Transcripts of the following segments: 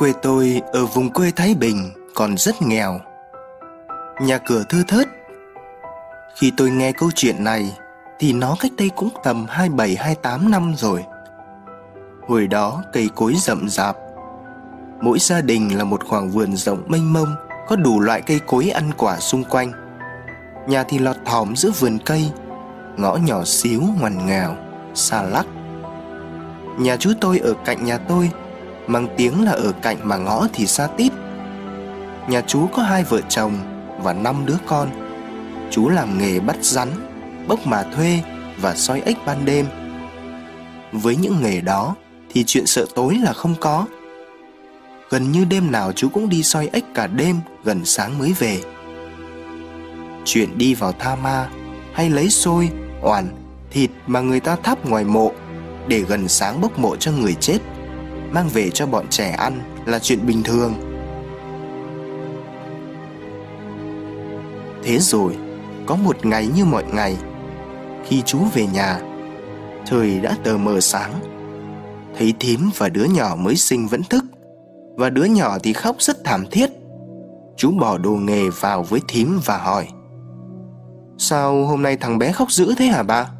Quê tôi ở vùng quê Thái Bình còn rất nghèo. Nhà cửa thưa thớt. Khi tôi nghe câu chuyện này Thì nó cách đây cũng tầm 27-28 năm rồi. Hồi đó cây cối rậm rạp. Mỗi gia đình là một khoảng vườn rộng mênh mông, Có đủ loại cây cối ăn quả xung quanh. Nhà thì lọt thỏm giữa vườn cây, Ngõ nhỏ xíu ngoằn ngào, Xa lắc. Nhà chú tôi ở cạnh nhà tôi Mang tiếng là ở cạnh mà ngõ thì xa tít. Nhà chú có hai vợ chồng Và năm đứa con. Chú làm nghề bắt rắn Bốc mà thuê Và soi ếch ban đêm. Với những nghề đó Thì chuyện sợ tối là không có. Gần như đêm nào chú cũng đi soi ếch cả đêm Gần sáng mới về. Chuyện đi vào tha ma Hay lấy xôi, oản, thịt mà người ta thắp ngoài mộ Để gần sáng bốc mộ cho người chết. Mang về cho bọn trẻ ăn là chuyện bình thường. Thế rồi, Có một ngày như mọi ngày, Khi chú về nhà, Trời đã tờ mờ sáng. Thấy thím và đứa nhỏ mới sinh vẫn thức, Và đứa nhỏ thì khóc rất thảm thiết. Chú bỏ đồ nghề vào với thím và hỏi, Sao hôm nay thằng bé khóc dữ thế hả ba?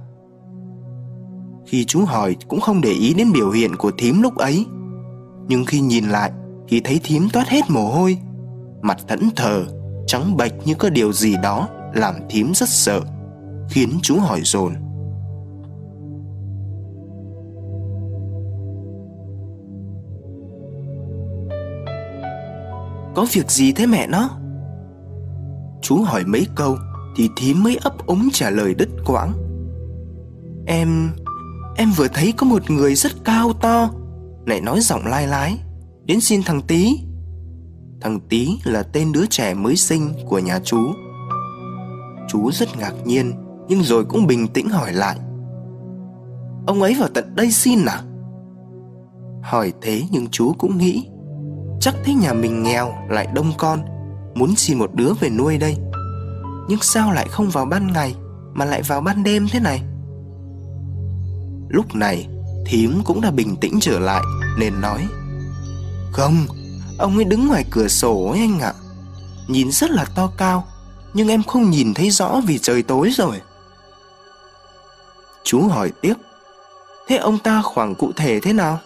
Khi chú hỏi cũng không để ý đến biểu hiện của thím lúc ấy. Nhưng khi nhìn lại thì thấy thím toát hết mồ hôi. Mặt thẫn thờ, trắng bệch như có điều gì đó làm thím rất sợ Khiến chú hỏi dồn. Có việc gì thế mẹ nó? Chú hỏi mấy câu thì thím mới ấp ống trả lời đứt quãng. Em... em vừa thấy có một người rất cao to lại nói giọng lai lái, Đến xin thằng Tý. Thằng Tý là tên đứa trẻ mới sinh của nhà chú. Chú rất ngạc nhiên, Nhưng rồi cũng bình tĩnh hỏi lại, Ông ấy vào tận đây xin à? Hỏi thế nhưng chú cũng nghĩ, Chắc thấy nhà mình nghèo lại đông con, Muốn xin một đứa về nuôi đây. Nhưng sao lại không vào ban ngày Mà lại vào ban đêm thế này? Lúc này Thím cũng đã bình tĩnh trở lại, Nên nói. Không, Ông ấy đứng ngoài cửa sổ ấy anh ạ. Nhìn rất là to cao, Nhưng em không nhìn thấy rõ vì trời tối rồi. Chú hỏi tiếp. Thế ông ta khoảng cụ thể thế nào?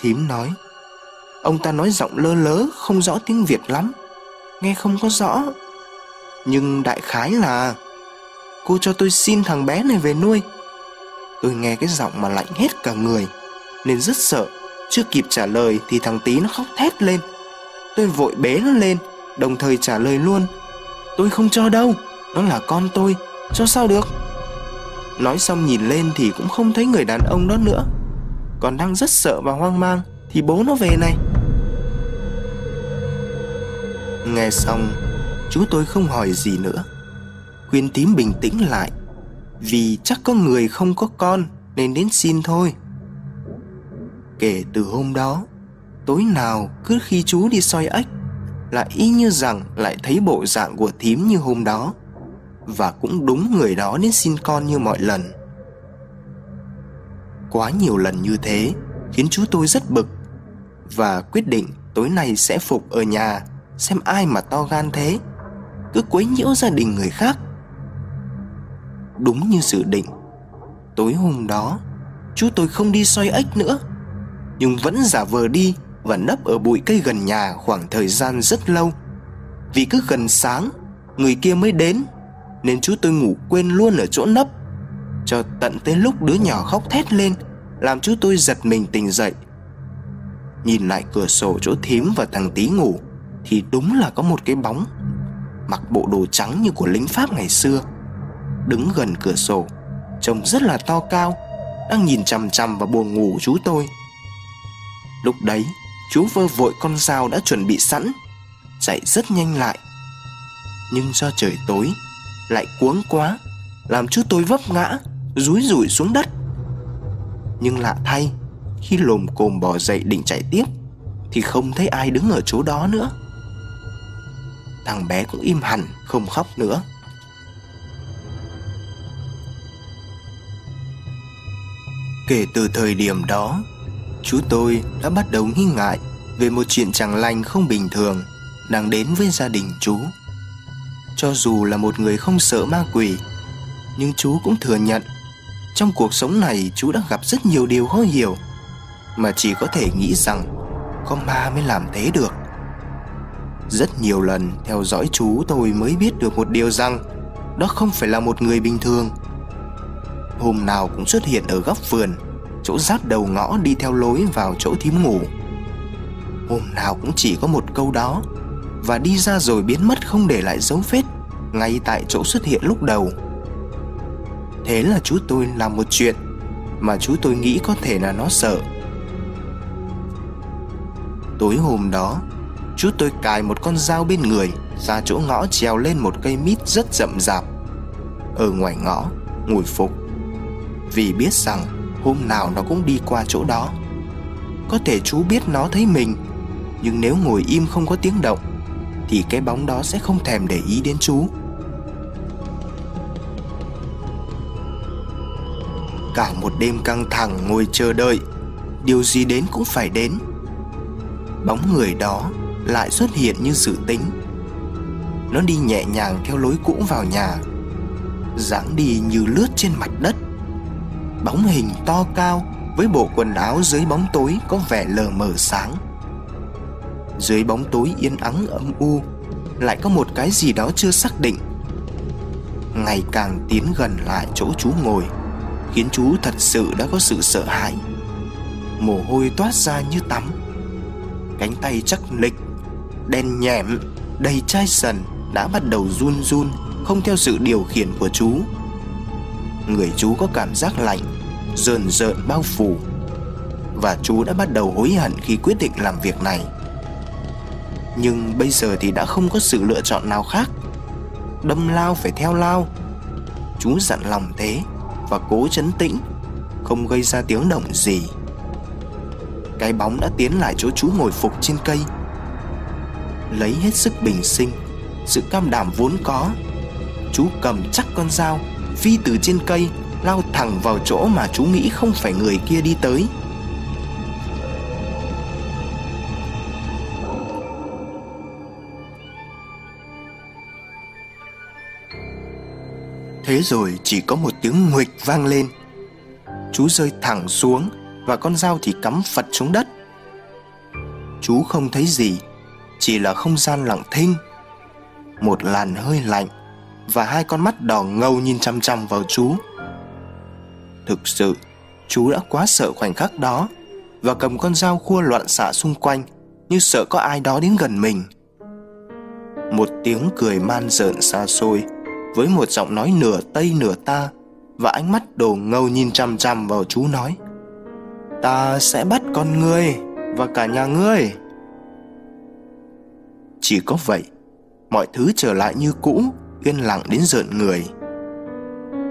Thím nói. Ông ta nói giọng lơ lớ, Không rõ tiếng Việt lắm. Nghe không có rõ. Nhưng đại khái là, cô cho tôi xin thằng bé này về nuôi tôi nghe cái giọng mà lạnh hết cả người, nên rất sợ. Chưa kịp trả lời thì thằng tí nó khóc thét lên. Tôi vội bế nó lên, đồng thời trả lời luôn. Tôi không cho đâu, nó là con tôi, cho sao được? Nói xong nhìn lên thì cũng không thấy người đàn ông đó nữa. Còn đang rất sợ và hoang mang thì bố nó về này. Nghe xong, Chú tôi không hỏi gì nữa. Khuyên tím bình tĩnh lại. Vì chắc có người không có con Nên đến xin thôi. Kể từ hôm đó, Tối nào cứ khi chú đi soi ếch, Lại y như rằng lại thấy bộ dạng của thím như hôm đó, Và cũng đúng người đó đến xin con như mọi lần. Quá nhiều lần như thế Khiến chú tôi rất bực, Và quyết định tối nay sẽ phục ở nhà Xem ai mà to gan thế, Cứ quấy nhiễu gia đình người khác. Đúng như dự định. Tối hôm đó, Chú tôi không đi soi ếch nữa, Nhưng vẫn giả vờ đi Và nấp ở bụi cây gần nhà khoảng thời gian rất lâu. Vì cứ gần sáng, Người kia mới đến, Nên chú tôi ngủ quên luôn ở chỗ nấp, Cho tận tới lúc đứa nhỏ khóc thét lên, Làm chú tôi giật mình tỉnh dậy. Nhìn lại cửa sổ chỗ thím và thằng tí ngủ, thì đúng là có một cái bóng, mặc bộ đồ trắng như của lính pháp ngày xưa đứng gần cửa sổ. Trông rất là to cao, đang nhìn chằm chằm vào buồng ngủ chú tôi. Lúc đấy, chú vơ vội con dao đã chuẩn bị sẵn, chạy rất nhanh lại. Nhưng do trời tối, lại cuống quá, làm chú tôi vấp ngã, rúi rủi xuống đất. Nhưng lạ thay, khi lồm cồm bò dậy định chạy tiếp, thì không thấy ai đứng ở chỗ đó nữa. Thằng bé cũng im hẳn, không khóc nữa. Kể từ thời điểm đó, Chú tôi đã bắt đầu nghi ngại Về một chuyện chẳng lành không bình thường Đang đến với gia đình chú. Cho dù là một người không sợ ma quỷ, Nhưng chú cũng thừa nhận Trong cuộc sống này chú đã gặp rất nhiều điều khó hiểu Mà chỉ có thể nghĩ rằng Có ma mới làm thế được. Rất nhiều lần theo dõi chú tôi mới biết được một điều rằng Đó không phải là một người bình thường Hôm nào cũng xuất hiện ở góc vườn, chỗ rát đầu ngõ đi theo lối vào chỗ thím ngủ. Hôm nào cũng chỉ có một câu đó, và đi ra rồi biến mất không để lại dấu vết ngay tại chỗ xuất hiện lúc đầu. Thế là chú tôi làm một chuyện mà chú tôi nghĩ có thể là nó sợ. Tối hôm đó, chú tôi cài một con dao bên người ra chỗ ngõ trèo lên một cây mít rất rậm rạp. Ở ngoài ngõ, ngồi phục vì biết rằng hôm nào nó cũng đi qua chỗ đó. Có thể chú biết nó thấy mình, nhưng nếu ngồi im không có tiếng động, thì cái bóng đó sẽ không thèm để ý đến chú. Cả một đêm căng thẳng ngồi chờ đợi, điều gì đến cũng phải đến. Bóng người đó lại xuất hiện như dự tính. Nó đi nhẹ nhàng theo lối cũ vào nhà, dáng đi như lướt trên mặt đất bóng hình to cao với bộ quần áo dưới bóng tối có vẻ lờ mờ sáng. Dưới bóng tối yên ắng âm u, lại có một cái gì đó chưa xác định. Ngày càng tiến gần lại chỗ chú ngồi, khiến chú thật sự đã có sự sợ hãi. Mồ hôi toát ra như tắm. Cánh tay chắc lịch đen nhẹm, đầy chai sần đã bắt đầu run run, không theo sự điều khiển của chú người chú có cảm giác lạnh, rờn rợn bao phủ. Và chú đã bắt đầu hối hận khi quyết định làm việc này. Nhưng bây giờ thì đã không có sự lựa chọn nào khác. Đâm lao phải theo lao. Chú dặn lòng thế và cố chấn tĩnh, không gây ra tiếng động gì. Cái bóng đã tiến lại chỗ chú ngồi phục trên cây. Lấy hết sức bình sinh, sự cam đảm vốn có, chú cầm chắc con dao phi từ trên cây, lao thẳng vào chỗ mà chú nghĩ không phải người kia đi tới. Thế rồi chỉ có một tiếng nguệch vang lên. Chú rơi thẳng xuống và con dao thì cắm phật xuống đất. Chú không thấy gì, chỉ là không gian lặng thinh. Một làn hơi lạnh và hai con mắt đỏ ngầu nhìn chăm chăm vào chú. Thực sự, chú đã quá sợ khoảnh khắc đó và cầm con dao khua loạn xạ xung quanh như sợ có ai đó đến gần mình. Một tiếng cười man rợn xa xôi với một giọng nói nửa tây nửa ta và ánh mắt đồ ngầu nhìn chằm chằm vào chú nói, ta sẽ bắt con ngươi và cả nhà ngươi. Chỉ có vậy, mọi thứ trở lại như cũ yên lặng đến rợn người.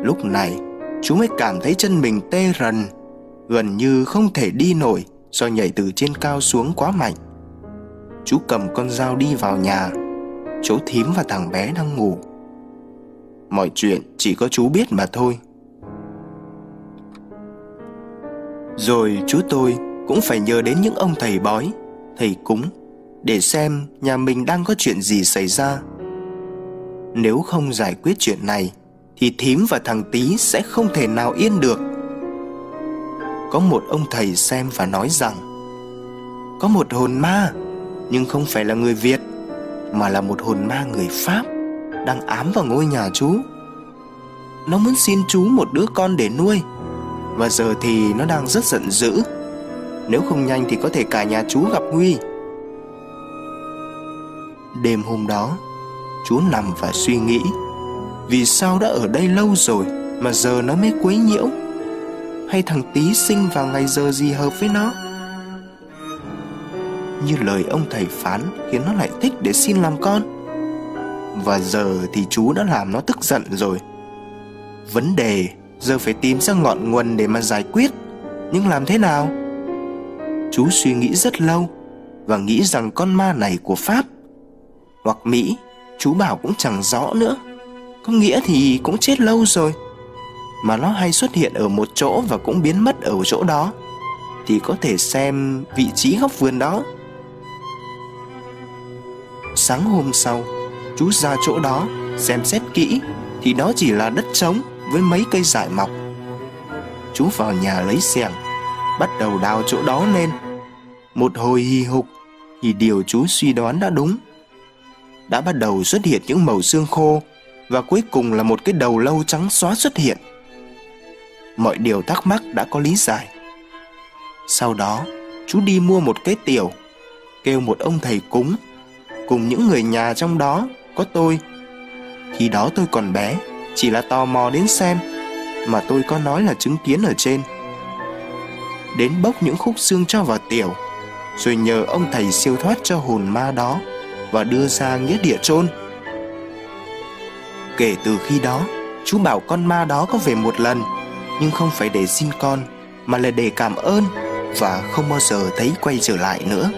Lúc này chú mới cảm thấy chân mình tê rần, gần như không thể đi nổi do nhảy từ trên cao xuống quá mạnh. Chú cầm con dao đi vào nhà, chỗ thím và thằng bé đang ngủ. Mọi chuyện chỉ có chú biết mà thôi. Rồi chú tôi cũng phải nhớ đến những ông thầy bói, thầy cúng để xem nhà mình đang có chuyện gì xảy ra nếu không giải quyết chuyện này, thì thím và thằng tí sẽ không thể nào yên được. Có một ông thầy xem và nói rằng, có một hồn ma, nhưng không phải là người việt, mà là một hồn ma người pháp đang ám vào ngôi nhà chú. Nó muốn xin chú một đứa con để nuôi, và giờ thì nó đang rất giận dữ. Nếu không nhanh thì có thể cả nhà chú gặp nguy. Đêm hôm đó chú nằm và suy nghĩ, vì sao đã ở đây lâu rồi Mà giờ nó mới quấy nhiễu? Hay thằng tí sinh vào ngày giờ gì hợp với nó? Như lời ông thầy phán Khiến nó lại thích để xin làm con. Và giờ thì chú đã làm nó tức giận rồi. Vấn đề, Giờ phải tìm ra ngọn nguồn để mà giải quyết. Nhưng làm thế nào? Chú suy nghĩ rất lâu Và nghĩ rằng con ma này của Pháp Hoặc Mỹ Chú bảo cũng chẳng rõ nữa có nghĩa thì cũng chết lâu rồi Mà nó hay xuất hiện ở một chỗ và cũng biến mất ở chỗ đó thì có thể xem vị trí góc vườn đó. Sáng hôm sau, chú ra chỗ đó xem xét kỹ thì đó chỉ là đất trống với mấy cây dại mọc. Chú vào nhà lấy xẻng, bắt đầu đào chỗ đó lên. Một hồi hì hục thì điều chú suy đoán đã đúng. Đã bắt đầu xuất hiện những màu xương khô và cuối cùng là một cái đầu lâu trắng xóa xuất hiện. Mọi điều thắc mắc đã có lý giải. Sau đó, chú đi mua một cái tiểu, kêu một ông thầy cúng, cùng những người nhà trong đó có tôi. Khi đó tôi còn bé, chỉ là tò mò đến xem, mà tôi có nói là chứng kiến ở trên. Đến bốc những khúc xương cho vào tiểu, rồi nhờ ông thầy siêu thoát cho hồn ma đó và đưa ra nghĩa địa chôn. Kể từ khi đó, chú bảo con ma đó có về một lần, nhưng không phải để xin con, mà là để cảm ơn và không bao giờ thấy quay trở lại nữa.